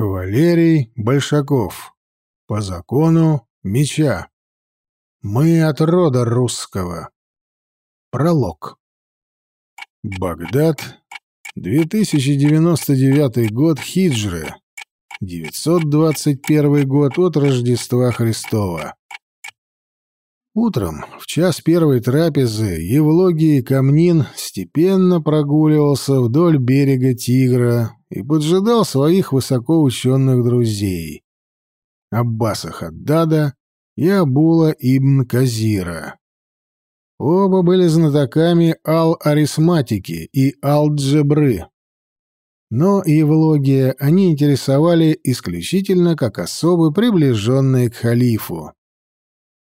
Валерий Большаков. По закону меча. Мы от рода русского. Пролог. Багдад. 2099 год хиджры. 921 год от Рождества Христова. Утром, в час первой трапезы, Евлогий Камнин степенно прогуливался вдоль берега Тигра и поджидал своих высокоученых друзей — Аббаса Хаддада и Абула ибн Казира. Оба были знатоками ал-арисматики и ал-джебры. Но Евлогия они интересовали исключительно как особы, приближенные к халифу.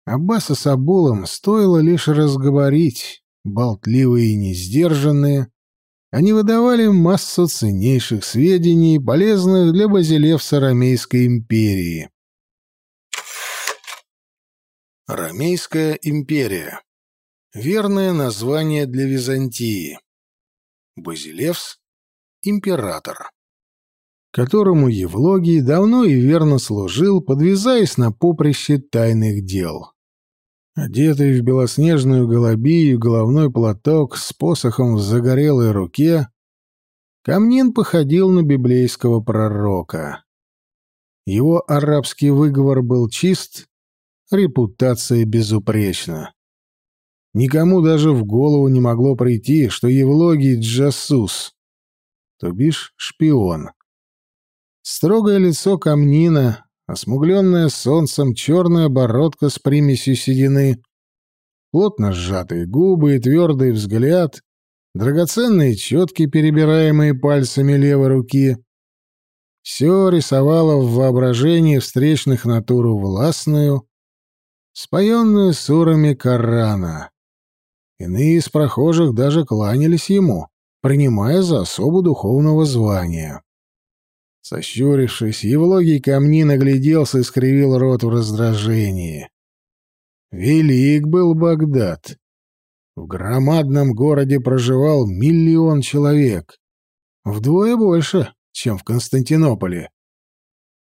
Аббаса с Абулом стоило лишь разговорить, болтливые и несдержанные, они выдавали массу ценнейших сведений, полезных для базилевса Ромейской империи. Ромейская империя. Верное название для Византии. Базилевс — император, которому Евлогий давно и верно служил, подвязаясь на поприще тайных дел. Одетый в белоснежную голубию головной платок с посохом в загорелой руке, Камнин походил на библейского пророка. Его арабский выговор был чист, репутация безупречна. Никому даже в голову не могло прийти, что Евлогий Джасус, то бишь шпион. Строгое лицо Камнина, осмугленная солнцем черная бородка с примесью седины, плотно сжатые губы и твердый взгляд, драгоценные четки, перебираемые пальцами левой руки. Все рисовало в воображении встречных натуру властную, споенную сурами Корана. Иные из прохожих даже кланялись ему, принимая за особу духовного звания. Сощурившись, Евлогий камни нагляделся и скривил рот в раздражении. Велик был Багдад. В громадном городе проживал миллион человек. Вдвое больше, чем в Константинополе.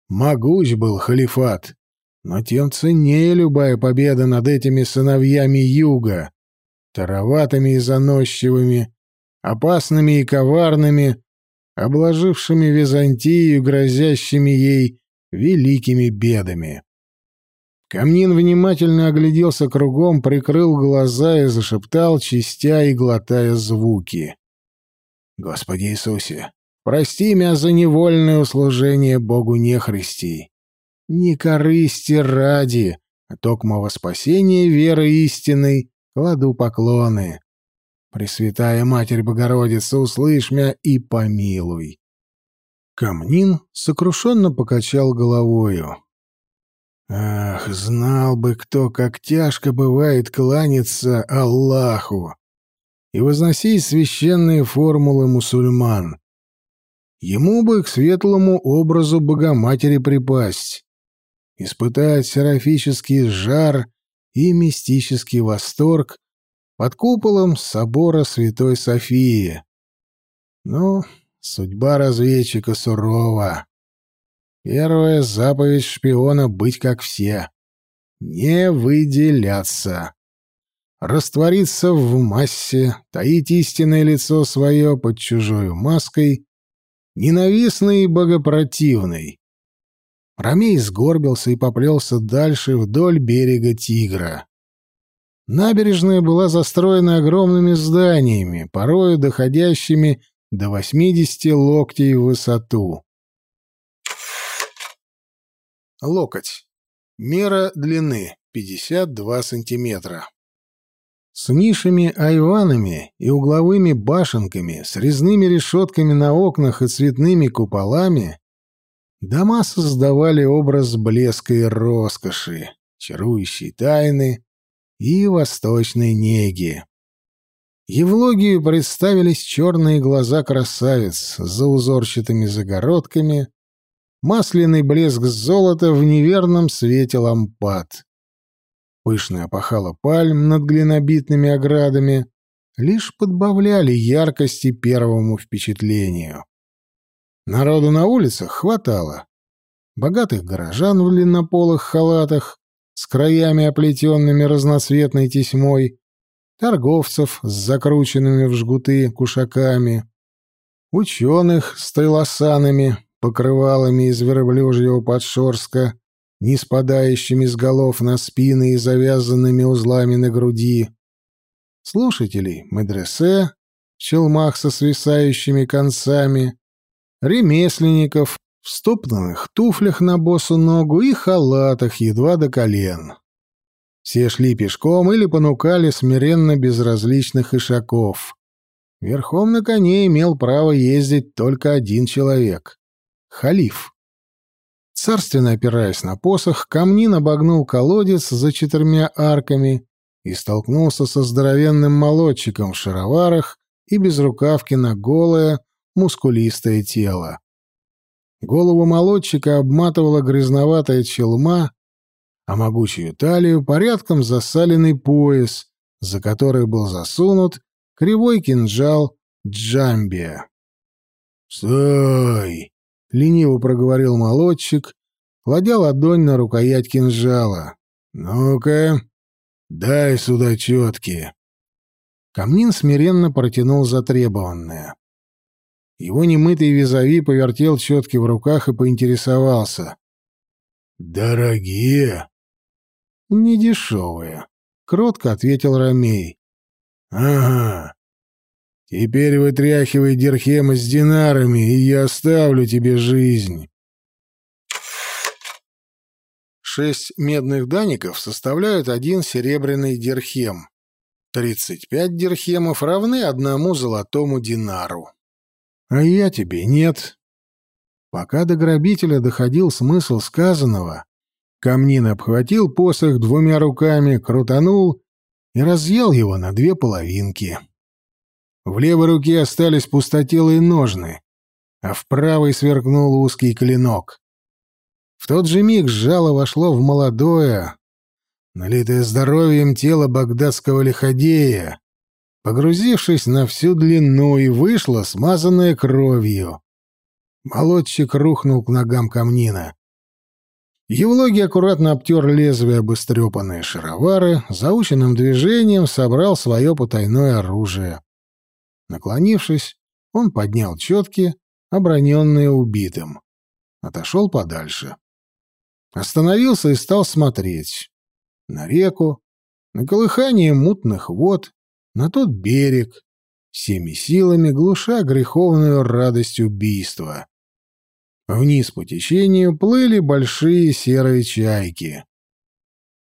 Могуч был халифат, но тем ценнее любая победа над этими сыновьями юга, тароватыми и заносчивыми, опасными и коварными, обложившими Византию, грозящими ей великими бедами. Камнин внимательно огляделся кругом, прикрыл глаза и зашептал, чистя и глотая звуки. «Господи Иисусе, прости меня за невольное услужение Богу нехристи. Не корысти ради, а токмого спасения веры истинной кладу поклоны. Пресвятая Матерь Богородица, услышь меня и помилуй. Камнин сокрушенно покачал головою. Ах, знал бы кто, как тяжко бывает кланяться Аллаху и возносить священные формулы мусульман. Ему бы к светлому образу Богоматери припасть, испытать серафический жар и мистический восторг под куполом собора Святой Софии. Ну, судьба разведчика сурова. Первая заповедь шпиона — быть как все. Не выделяться. Раствориться в массе, таить истинное лицо свое под чужой маской, ненавистный и богопротивный. Ромей сгорбился и поплелся дальше вдоль берега Тигра. Набережная была застроена огромными зданиями, порою доходящими до 80 локтей в высоту. Локоть. Мера длины 52 сантиметра. С нишами-айванами и угловыми башенками, с резными решетками на окнах и цветными куполами дома создавали образ блеска и роскоши, чарующей тайны, и восточной неги. Евлогию представились черные глаза красавиц за узорчатыми загородками, масляный блеск золота в неверном свете лампад. Пышная опахала пальм над глинобитными оградами лишь подбавляли яркости первому впечатлению. Народу на улицах хватало, богатых горожан в длиннополых халатах с краями, оплетенными разноцветной тесьмой, торговцев с закрученными в жгуты кушаками, ученых с тайлосанами, покрывалами из верблюжьего подшорска, не спадающими с голов на спины и завязанными узлами на груди, слушателей медресе в челмах со свисающими концами, ремесленников в стопанных туфлях на босу ногу и халатах едва до колен. Все шли пешком или понукали смиренно безразличных ишаков. Верхом на коне имел право ездить только один человек — халиф. Царственно опираясь на посох, Камнин обогнул колодец за четырьмя арками и столкнулся со здоровенным молодчиком в шароварах и без рукавки на голое, мускулистое тело. Голову молодчика обматывала грязноватая челма, а могучую талию порядком засаленный пояс, за который был засунут кривой кинжал Джамбия. «Стой!» — лениво проговорил молодчик, кладя ладонь на рукоять кинжала. «Ну-ка, дай сюда четки!» Камнин смиренно протянул затребованное. Его немытый визави повертел четки в руках и поинтересовался. «Дорогие?» «Недешевые», — кротко ответил Ромей. «Ага. Теперь вытряхивай дирхемы с динарами, и я оставлю тебе жизнь». Шесть медных даников составляют один серебряный дирхем. Тридцать пять дирхемов равны одному золотому динару. А я тебе нет. Пока до грабителя доходил смысл сказанного, Камнин обхватил посох двумя руками, крутанул и разъел его на две половинки. В левой руке остались пустотелые ножны, а в правой сверкнул узкий клинок. В тот же миг жало вошло в молодое, налитое здоровьем тело багдадского лиходея, погрузившись на всю длину, и вышло смазанное кровью. Молодчик рухнул к ногам камнина. Евлогий аккуратно обтер лезвие об истрепанные шаровары, заученным движением собрал свое потайное оружие. Наклонившись, он поднял четки, оброненные убитым. Отошел подальше. Остановился и стал смотреть. На реку, на колыхание мутных вод, на тот берег, всеми силами глуша греховную радость убийства. Вниз по течению плыли большие серые чайки.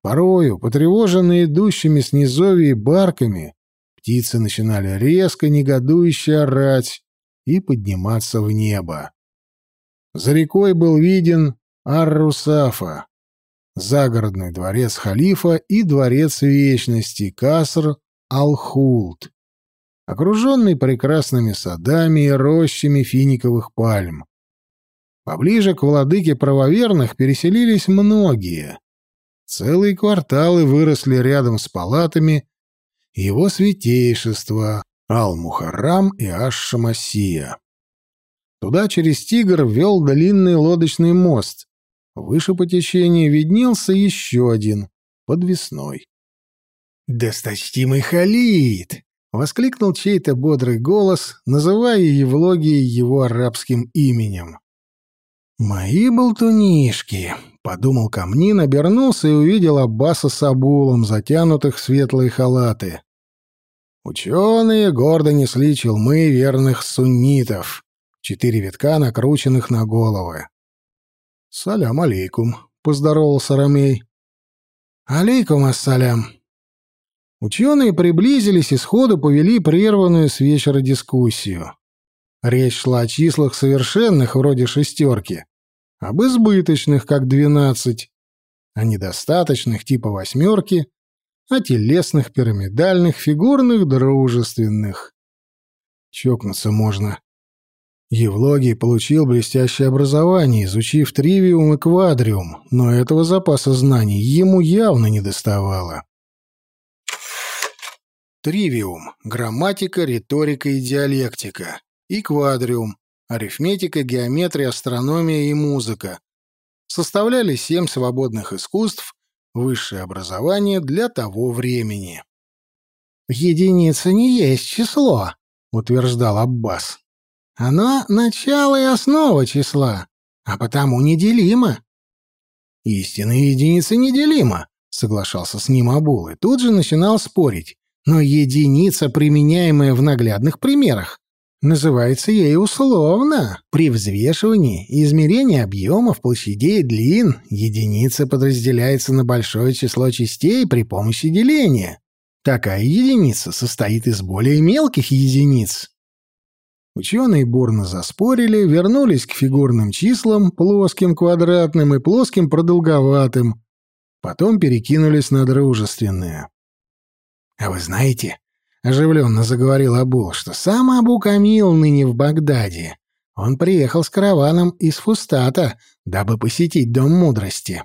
Порою, потревоженные идущими с низовья барками, птицы начинали резко негодующе орать и подниматься в небо. За рекой был виден Ар-Русафа, загородный дворец халифа и дворец вечности Каср Ал-Хулт, окруженный прекрасными садами и рощами финиковых пальм. Поближе к владыке правоверных переселились многие. Целые кварталы выросли рядом с палатами его святейшества Ал-Мухаррам и Аш-Шамасия. Туда через Тигр вел длинный лодочный мост. Выше по течению виднелся еще один, подвесной. «Досточтимый Халид!» — воскликнул чей-то бодрый голос, называя Евлогии его арабским именем. «Мои болтунишки!» — подумал Камнин, обернулся и увидел Аббаса с Абулом, затянутых в светлые халаты. Ученые гордо несли челмы верных суннитов, четыре витка, накрученных на головы. «Салям алейкум», — поздоровался Ромей. «Алейкум ассалям». Ученые приблизились и сходу повели прерванную с вечера дискуссию. Речь шла о числах совершенных, вроде шестерки, об избыточных, как двенадцать, о недостаточных, типа восьмерки, о телесных, пирамидальных, фигурных, дружественных. Чокнуться можно. Евлогий получил блестящее образование, изучив тривиум и квадриум, но этого запаса знаний ему явно не доставало. Тривиум — грамматика, риторика и диалектика и квадриум, арифметика, геометрия, астрономия и музыка, составляли семь свободных искусств, высшее образование для того времени. «Единица не есть число», — утверждал Аббас. «Оно — начало и основа числа, а потому неделимо». «Истинная единица неделима», — соглашался с ним Абул, и тут же начинал спорить. «Но единица, применяемая в наглядных примерах, называется ей условно. При взвешивании и измерении объемов, площадей и длин единица подразделяется на большое число частей при помощи деления. Такая единица состоит из более мелких единиц. Ученые бурно заспорили, вернулись к фигурным числам, плоским, квадратным и плоским продолговатым. Потом перекинулись на дружественные. «А вы знаете, — оживленно заговорил Абул, — что сам Абу Камил ныне в Багдаде. Он приехал с караваном из Фустата, дабы посетить Дом Мудрости.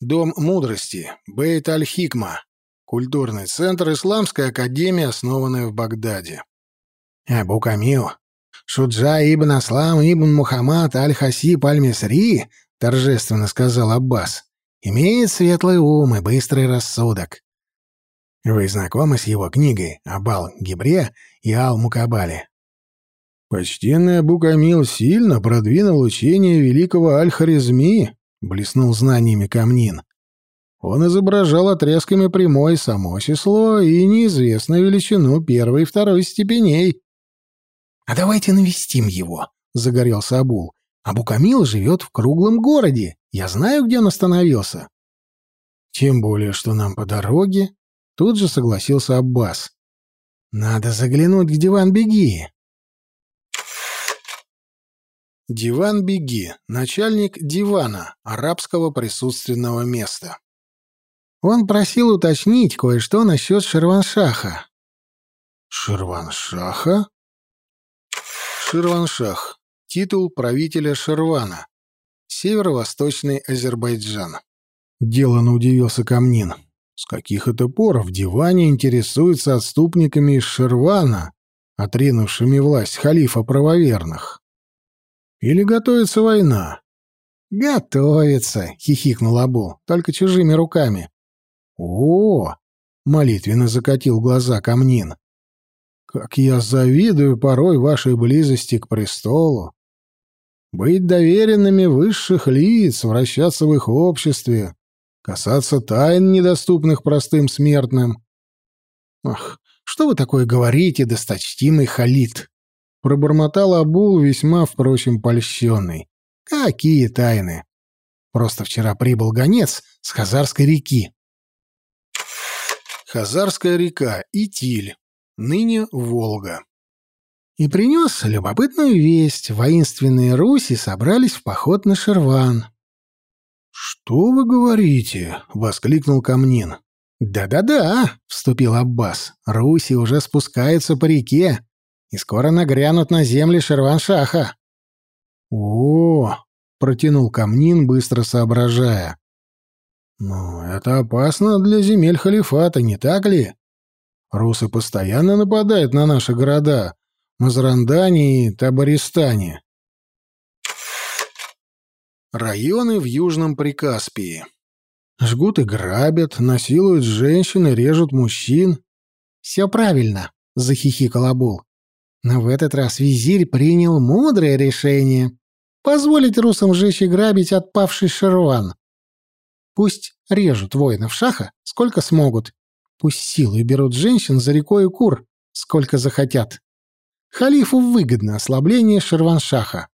Дом мудрости, Бейт-аль-Хикма, культурный центр Исламской академии, основанная в Багдаде. Абу Камил, Шуджа ибн Аслам ибн Мухаммад аль-Хасиб аль-Мисри, торжественно сказал Аббас, имеет светлый ум и быстрый рассудок. Вы знакомы с его книгой «Абал-Гибре» и «Ал-Мукабале»? Почтенный Абу Камил сильно продвинул учение великого Аль-Харизми, — блеснул знаниями Камнин. Он изображал отрезками прямой само число и неизвестную величину первой и второй степеней. — А давайте навестим его, — загорелся Абул. — Абу Камил живет в круглом городе. Я знаю, где он остановился. — Тем более, что нам по дороге. Тут же согласился Аббас. — Надо заглянуть к Диван-Беги. Диван Беги, начальник дивана, арабского присутственного места. Он просил уточнить кое-что насчет Ширваншаха. Ширваншаха? Ширваншах. Титул правителя Ширвана. Северо-восточный Азербайджан. Делано удивился Камнин. С каких это пор в диване интересуются отступниками из Ширвана, отринувшими власть халифа правоверных? Или готовится война? Готовится, хихикнул Абу, только чужими руками. О, молитвенно закатил глаза Камнин. Как я завидую порой вашей близости к престолу. Быть доверенными высших лиц, вращаться в их обществе, касаться тайн, недоступных простым смертным. Ах, что вы такое говорите, досточтимый Халид? Пробормотал Абул, весьма, впрочем, польщенный. «Какие тайны! Просто вчера прибыл гонец с Хазарской реки». Хазарская река, Итиль, ныне Волга. И принес любопытную весть. Воинственные Руси собрались в поход на Шерван. «Что вы говорите?» — воскликнул Камнин. «Да-да-да», — вступил Аббас. «Руси уже спускаются по реке и скоро нагрянут на земли Шерваншаха. О, протянул Камнин, быстро соображая. Ну, это опасно для земель халифата, не так ли? Русы постоянно нападают на наши города, Мазрандане и Табаристане. Районы в Южном Прикаспии. Жгут и грабят, насилуют женщин и режут мужчин. «Все правильно», — захихикал Абул. Но в этот раз визирь принял мудрое решение — позволить русам жечь и грабить отпавший Шерван. Пусть режут воинов шаха, сколько смогут. Пусть силой берут женщин за рекой кур, сколько захотят. Халифу выгодно ослабление Шерваншаха.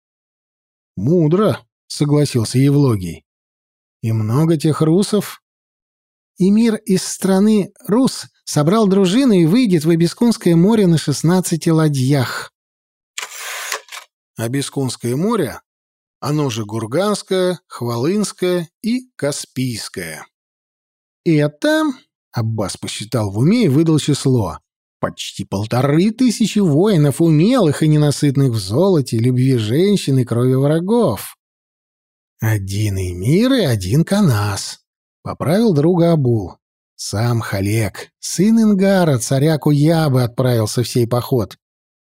«Мудро», — согласился Евлогий. «И много тех русов?» «Эмир из страны Рус собрал дружину и выйдет в Абискунское море на шестнадцати ладьях. Абискунское море, оно же Гурганское, Хвалынское и Каспийское. Это, Аббас посчитал в уме и выдал число, почти полторы тысячи воинов, умелых и ненасытных в золоте, любви женщин и крови врагов. Один эмир и один канас, поправил друга Абул. Сам Халек, сын Ингара, царя Куябы, отправился в сей поход.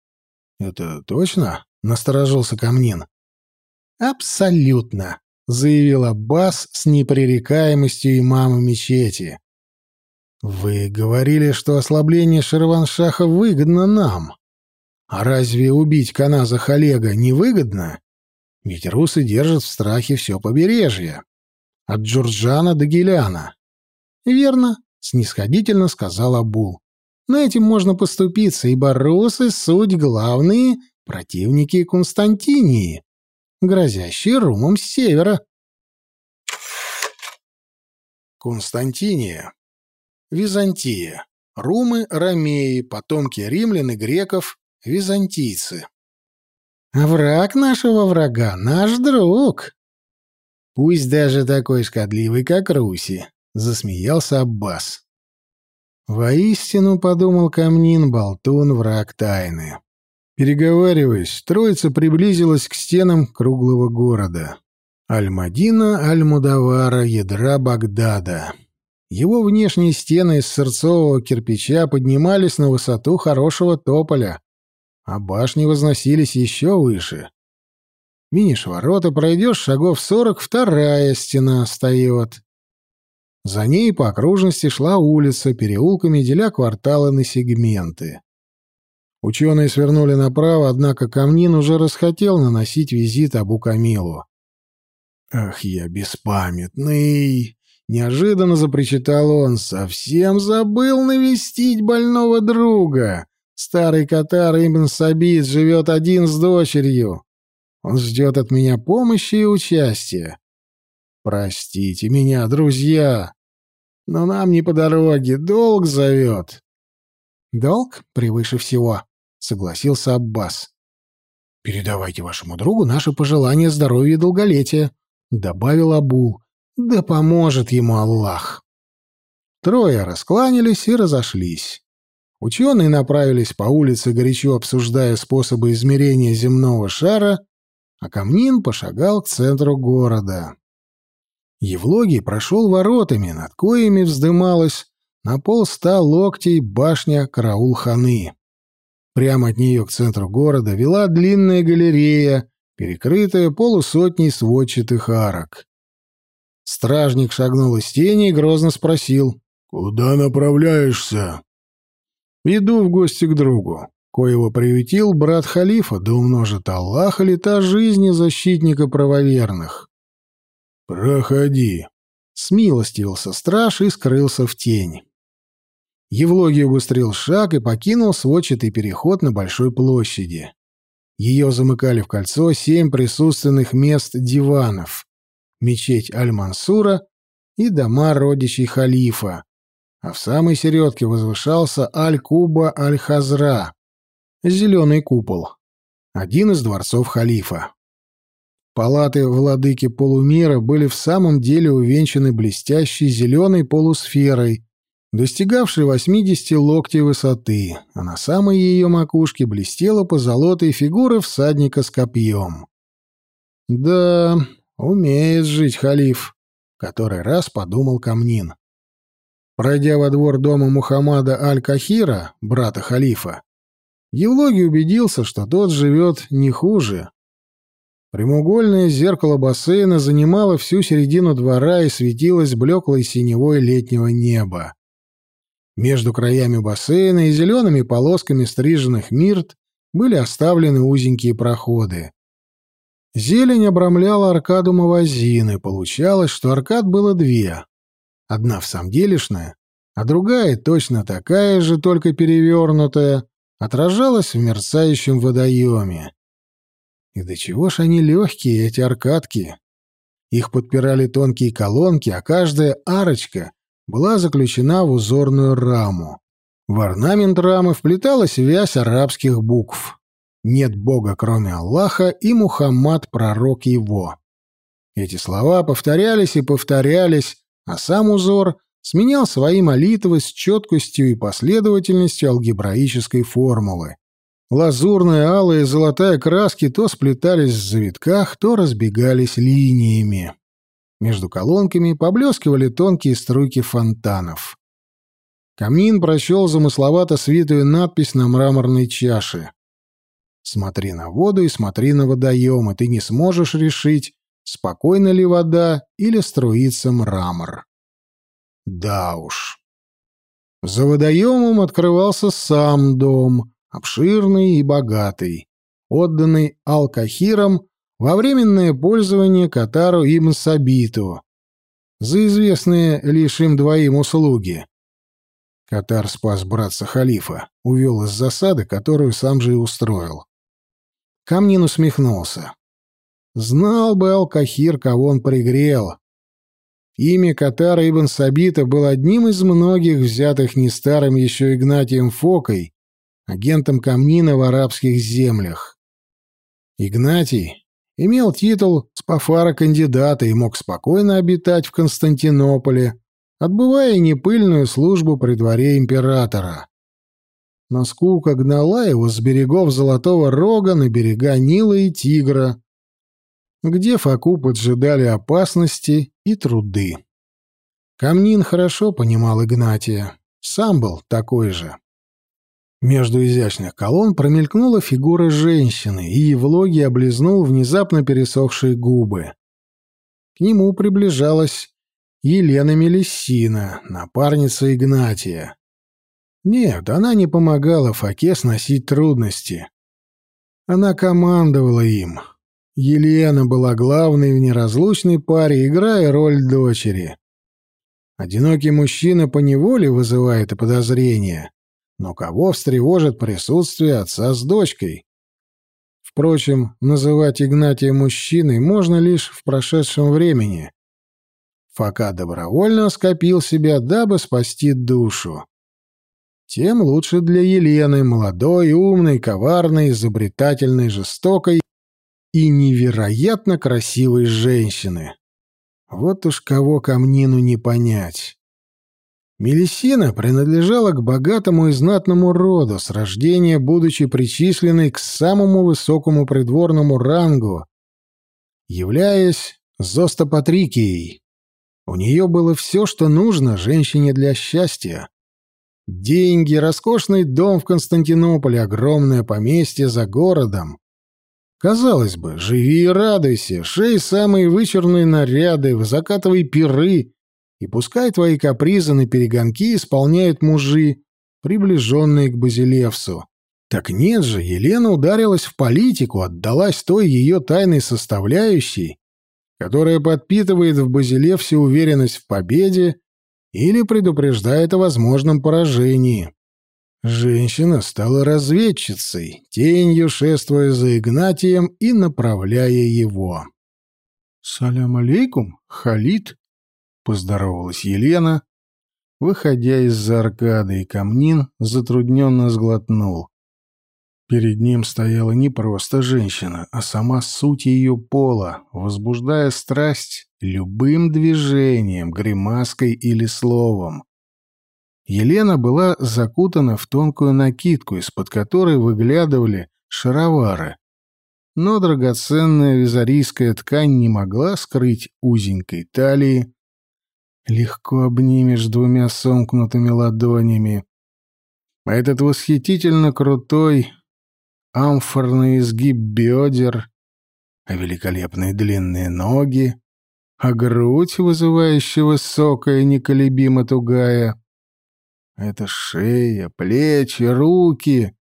— Это точно? — насторожился Камнин. Абсолютно, заявил Аббас с непререкаемостью имама мечети. Вы говорили, что ослабление Шерваншаха выгодно нам. А разве убить Каназа Халега невыгодно? Ведь русы держат в страхе все побережье. От Джурджана до Геляна. Верно, снисходительно сказал Абул. Но этим можно поступиться, ибо русы — суть главные противники Константинии, грозящие румом с севера. Константиния. Византия. Румы — ромеи, потомки римлян и греков — византийцы. Враг нашего врага — наш друг. Пусть даже такой шкодливый, как Руси, — засмеялся Аббас. Воистину, — подумал Камнин, — болтун — враг тайны. Переговариваясь, троица приблизилась к стенам круглого города. Аль-Мадина, Аль-Мудавара, ядра Багдада. Его внешние стены из сырцового кирпича поднимались на высоту хорошего тополя, а башни возносились еще выше. Минишь ворота, пройдешь шагов сорок, вторая стена встает. За ней по окружности шла улица, переулками деля кварталы на сегменты. Ученые свернули направо, однако Камнин уже расхотел наносить визит Абу Камилу. «Ах, я беспамятный!» — неожиданно запричитал он. «Совсем забыл навестить больного друга. Старый Катар Ибн Сабит живет один с дочерью. Он ждет от меня помощи и участия. Простите меня, друзья, но нам не по дороге, долг зовет». «Долг превыше всего», — согласился Аббас. «Передавайте вашему другу наши пожелания здоровья и долголетия», — добавил Абул. «Да поможет ему Аллах». Трое раскланялись и разошлись. Ученые направились по улице, горячо обсуждая способы измерения земного шара, а Камнин пошагал к центру города. Евлогий прошел воротами, над коями вздымалась на полста локтей башня Караул-ханы. Прямо от нее к центру города вела длинная галерея, перекрытая полусотней сводчатых арок. Стражник шагнул из тени и грозно спросил. «Куда направляешься?» «Иду в гости к другу, коего приютил брат халифа, да умножит Аллах и лета жизни защитника правоверных». «Проходи», — смилостивился страж и скрылся в тень. Евлогий убыстрил шаг и покинул сводчатый переход на большой площади. Ее замыкали в кольцо семь присутственных мест диванов, мечеть Аль-Мансура и дома родичей халифа, а в самой середке возвышался Аль-Куба Аль-Хазра, зеленый купол, один из дворцов халифа. Палаты владыки полумира были в самом деле увенчаны блестящей зеленой полусферой, достигавшей 80 локтей высоты, а на самой ее макушке блестела позолотая фигура всадника с копьем. Да, умеет жить халиф, который раз подумал Камнин. Пройдя во двор дома Мухаммада Аль-Кахира, брата халифа, Евлогий убедился, что тот живет не хуже. Прямоугольное зеркало бассейна занимало всю середину двора и светилось блеклой синевой летнего неба. Между краями бассейна и зелеными полосками стриженных мирт были оставлены узенькие проходы. Зелень обрамляла аркаду мавазины, получалось, что аркад было две. Одна в самом делешная, а другая, точно такая же, только перевернутая, отражалась в мерцающем водоеме. И до чего ж они легкие, эти аркадки? Их подпирали тонкие колонки, а каждая арочка была заключена в узорную раму. В орнамент рамы вплеталась вязь арабских букв. «Нет Бога, кроме Аллаха, и Мухаммад — пророк его». Эти слова повторялись и повторялись, а сам узор сменял свои молитвы с четкостью и последовательностью алгебраической формулы. Лазурная, алая и золотая краски то сплетались в завитках, то разбегались линиями. Между колонками поблескивали тонкие струйки фонтанов. Камин прочел замысловато свитую надпись на мраморной чаше. Смотри на воду и смотри на водоем, и ты не сможешь решить, спокойна ли вода или струится мрамор. Да уж. За водоемом открывался сам дом, обширный и богатый, отданный Алкахирам во временное пользование Катару Ибн Сабиту за известные лишь им двоим услуги. Катар спас братца халифа, увел из засады, которую сам же и устроил. Камнин усмехнулся. Знал бы Алкахир, кого он пригрел. Имя Катара Ибн Сабита был одним из многих взятых не старым еще Игнатием Фокой, агентом Камнина в арабских землях. Игнатий имел титул спафара кандидата и мог спокойно обитать в Константинополе, отбывая непыльную службу при дворе императора. Но скука гнала его с берегов Золотого Рога на берега Нила и Тигра, где Факу поджидали опасности и труды. Камнин хорошо понимал Игнатия, сам был такой же. Между изящных колонн промелькнула фигура женщины, и Евлогий облизнул внезапно пересохшие губы. К нему приближалась Елена Мелиссина, напарница Игнатия. Нет, она не помогала Факе сносить трудности. Она командовала им. Елена была главной в неразлучной паре, играя роль дочери. Одинокий мужчина поневоле вызывает подозрения, но кого встревожит присутствие отца с дочкой? Впрочем, называть Игнатия мужчиной можно лишь в прошедшем времени. Фока добровольно скопил себя, дабы спасти душу тем лучше для Елены, молодой, умной, коварной, изобретательной, жестокой и невероятно красивой женщины. Вот уж кого камнину не понять. Мелисина принадлежала к богатому и знатному роду, с рождения будучи причисленной к самому высокому придворному рангу, являясь зостопатрикией. У нее было все, что нужно женщине для счастья. Деньги, роскошный дом в Константинополе, огромное поместье за городом. Казалось бы, живи и радуйся, шей самые вычурные наряды, закатывай пиры, и пускай твои капризы на перегонки исполняют мужи, приближенные к Базилевсу. Так нет же, Елена ударилась в политику, отдалась той ее тайной составляющей, которая подпитывает в Базилевсе уверенность в победе или предупреждает о возможном поражении. Женщина стала разведчицей, тенью шествуя за Игнатием и направляя его. «Салям алейкум, Халид!» — поздоровалась Елена, выходя из-за аркады, и Камнин затрудненно сглотнул. Перед ним стояла не просто женщина, а сама суть ее пола, возбуждая страсть любым движением, гримаской или словом. Елена была закутана в тонкую накидку, из-под которой выглядывали шаровары. Но драгоценная визарийская ткань не могла скрыть узенькой талии. Легко обнимешь двумя сомкнутыми ладонями. А этот восхитительно крутой, амфорный изгиб бедер, а великолепные длинные ноги, а грудь, вызывающая высокая, неколебимо тугая. Это шея, плечи, руки,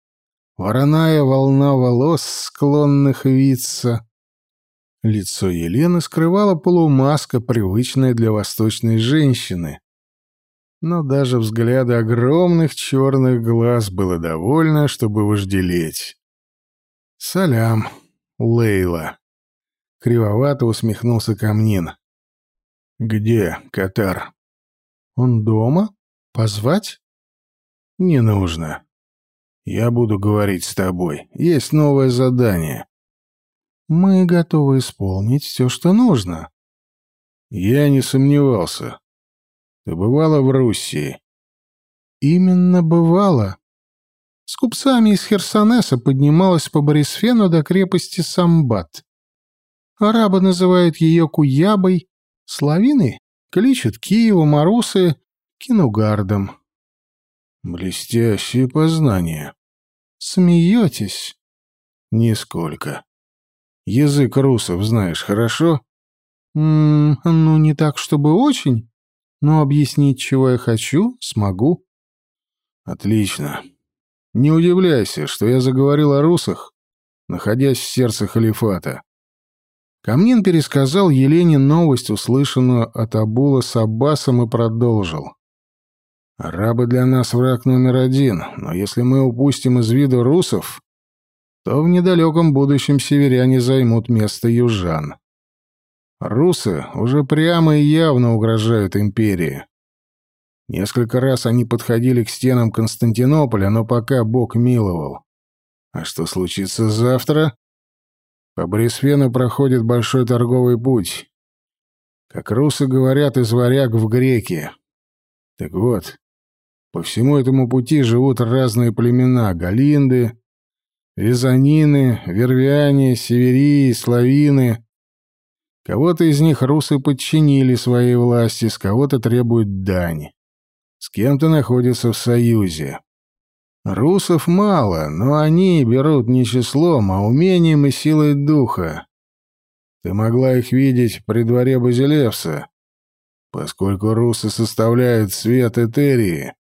вороная волна волос, склонных виться. Лицо Елены скрывала полумаска, привычная для восточной женщины. Но даже взгляда огромных черных глаз было довольно, чтобы вожделеть. «Салям, Лейла!» Кривовато усмехнулся Камнин. «Где Катар?» «Он дома? Позвать?» «Не нужно. Я буду говорить с тобой. Есть новое задание». «Мы готовы исполнить все, что нужно». «Я не сомневался. Ты бывала в Руссии?» «Именно бывала. С купцами из Херсонеса поднималась по Борисфену до крепости Самбат. Арабы называют ее Куябой, славины кличут Киевом, а русы — Кинугардом. Блестящие познания. Смеетесь? Нисколько. Язык русов знаешь хорошо? М ну, не так, чтобы очень, но объяснить, чего я хочу, смогу. Отлично. Не удивляйся, что я заговорил о русах, находясь в сердце халифата. Камнин пересказал Елене новость, услышанную от Абула с Аббасом, и продолжил. «Арабы для нас враг номер один, но если мы упустим из виду русов, то в недалеком будущем северяне займут место южан. Русы уже прямо и явно угрожают империи. Несколько раз они подходили к стенам Константинополя, но пока Бог миловал. А что случится завтра? По Брисфену проходит большой торговый путь. Как русы говорят, из варяг в греки. Так вот, по всему этому пути живут разные племена — галинды, визанины, вервяне, северии, славины. Кого-то из них русы подчинили своей власти, с кого-то требуют дань. С кем-то находятся в союзе. Русов мало, но они берут не числом, а умением и силой духа. Ты могла их видеть при дворе Базилевса, поскольку русы составляют свет Этерии.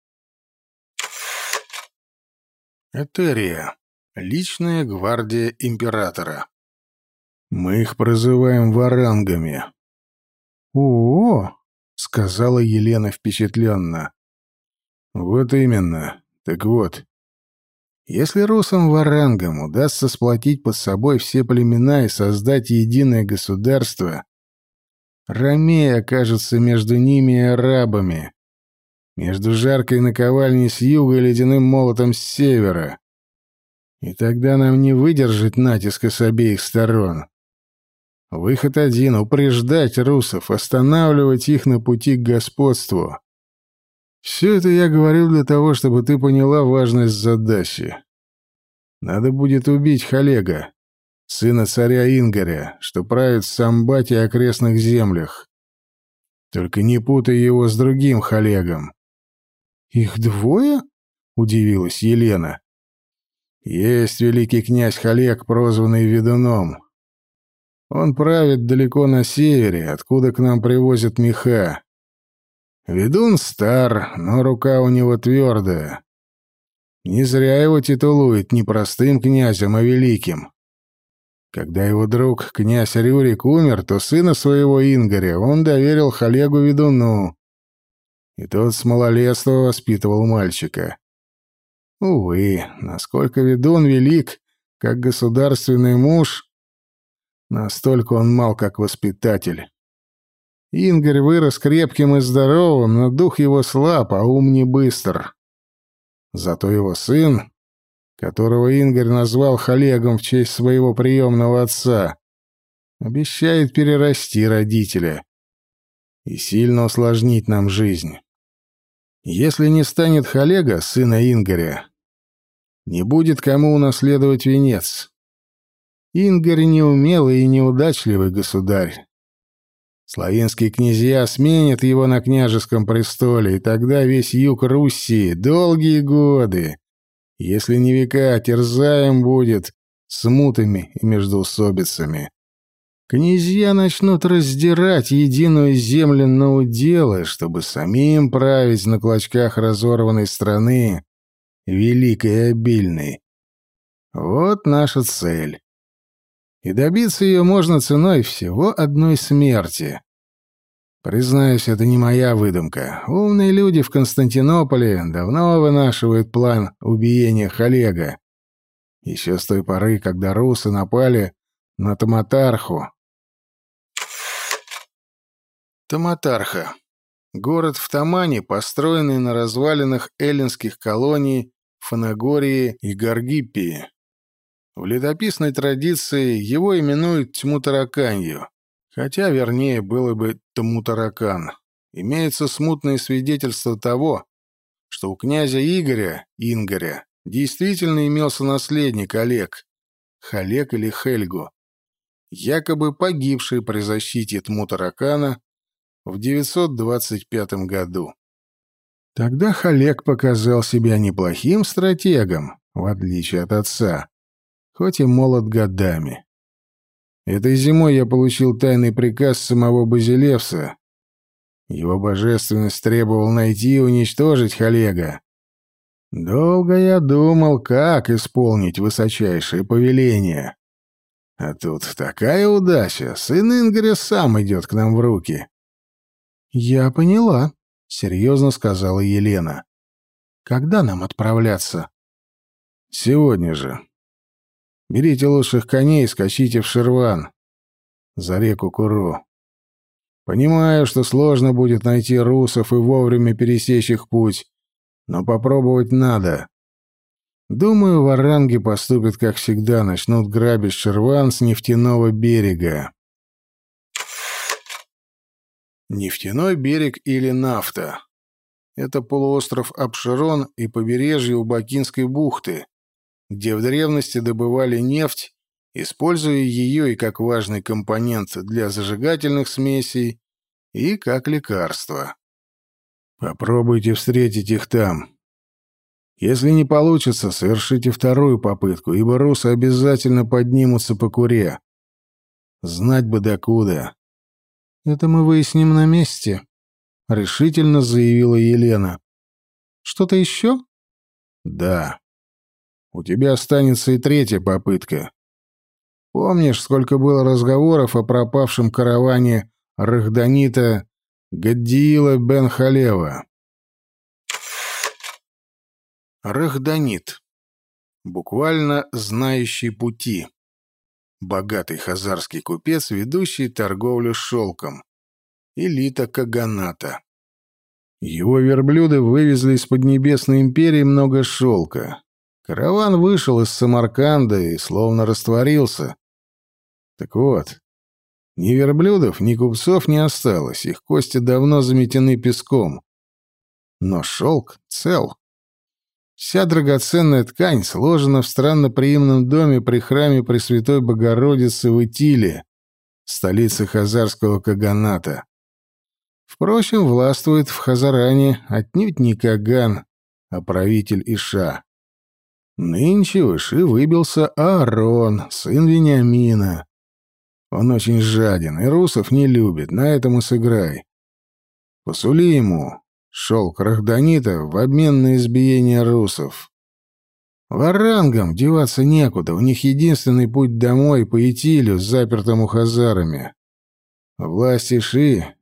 Этерия. Личная гвардия императора. Мы их прозываем варангами. «О-о-о!» — сказала Елена впечатленно. «Вот именно. Так вот, если русам-варангам удастся сплотить под собой все племена и создать единое государство, Ромей окажется между ними и арабами, между жаркой наковальней с юга и ледяным молотом с севера. И тогда нам не выдержать натиска с обеих сторон. Выход один — упреждать русов, останавливать их на пути к господству. Все это я говорил для того, чтобы ты поняла важность задачи. Надо будет убить Халега, сына царя Ингоря, что правит в Самбате и окрестных землях. Только не путай его с другим Халегом. «Их двое?» — удивилась Елена. «Есть великий князь Халег, прозванный Ведуном. Он правит далеко на севере, откуда к нам привозят меха. Ведун стар, но рука у него твердая. Не зря его титулуют не простым князем, а великим. Когда его друг, князь Рюрик, умер, то сына своего Ингоря он доверил Халегу Ведуну. И тот с малолетства воспитывал мальчика. Увы, насколько Ведун велик, как государственный муж, настолько он мал, как воспитатель. Ингорь вырос крепким и здоровым, но дух его слаб, а ум не быстр. Зато его сын, которого Ингорь назвал Халегом в честь своего приемного отца, обещает перерасти родителя и сильно усложнить нам жизнь. Если не станет Халега, сына Ингоря, не будет кому унаследовать венец. Ингорь неумелый и неудачливый государь. Славянские князья сменят его на княжеском престоле, и тогда весь юг Руси долгие годы, если не века, терзаем будет смутами и междоусобицами. Князья начнут раздирать единую землю на уделы, чтобы самим править на клочках разорванной страны, великой и обильной. Вот наша цель и добиться ее можно ценой всего одной смерти. Признаюсь, это не моя выдумка. Умные люди в Константинополе давно вынашивают план убиения Халега. Еще с той поры, когда русы напали на Таматарху. Таматарха. Город в Тамане, построенный на развалинах эллинских колоний Фанагории и Гаргиппии. В летописной традиции его именуют Тьмутараканью, хотя вернее было бы Тмутаракан. Имеется смутное свидетельство того, что у князя Игоря, Ингоря, действительно имелся наследник Олег, Халек или Хельгу, якобы погибший при защите Тмутаракана в 925 году. Тогда Халек показал себя неплохим стратегом, в отличие от отца хоть и молод годами. Этой зимой я получил тайный приказ самого Базилевса. Его божественность требовал найти и уничтожить Халега. Долго я думал, как исполнить высочайшее повеление. А тут такая удача, сын Ингря сам идет к нам в руки. «Я поняла», — серьезно сказала Елена. «Когда нам отправляться?» «Сегодня же. Берите лучших коней и скачите в Шерван, за реку Куру. Понимаю, что сложно будет найти русов и вовремя пересечь их путь, но попробовать надо. Думаю, варанги поступят, как всегда, начнут грабить Шерван с нефтяного берега. Нефтяной берег или нафта. Это полуостров Абшерон и побережье у Бакинской бухты, где в древности добывали нефть, используя ее и как важный компонент для зажигательных смесей, и как лекарство. Попробуйте встретить их там. Если не получится, совершите вторую попытку, ибо русы обязательно поднимутся по куре. Знать бы докуда. Это мы выясним на месте, — решительно заявила Елена. Что-то еще? Да. У тебя останется и третья попытка. Помнишь, сколько было разговоров о пропавшем караване Рахданита Гаддиила бен Халева. Рахданит. Буквально знающий пути. Богатый хазарский купец, ведущий торговлю шелком. Элита Каганата. Его верблюды вывезли из Поднебесной империи много шелка. Караван вышел из Самарканда и словно растворился. Так вот, ни верблюдов, ни купцов не осталось, их кости давно заметены песком. Но шелк цел. Вся драгоценная ткань сложена в странноприимном доме при храме Пресвятой Богородицы в Итиле, столице хазарского каганата. Впрочем, властвует в Хазаране отнюдь не Каган, а правитель Иша. Нынче в Иши выбился Аарон, сын Вениамина, он очень жаден, и русов не любит, на этом и сыграй. Посули ему шелк Рахданита в обмен на избиение русов. Варангам деваться некуда, у них единственный путь домой по Итилю, запертому хазарами. Власть Иши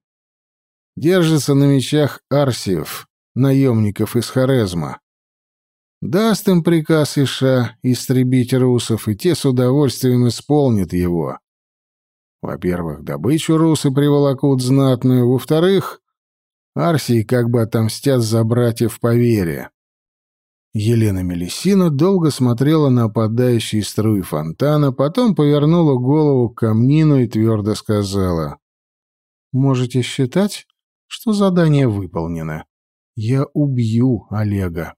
держится на мечах арсиев, наемников из Хорезма. Даст им приказ Иша истребить русов, и те с удовольствием исполнят его. Во-первых, добычу русы приволокут знатную, во-вторых, Арсии как бы отомстят за братьев по вере. Елена Мелисина долго смотрела на опадающие струи фонтана, потом повернула голову к камнину и твердо сказала. «Можете считать, что задание выполнено. Я убью Олега».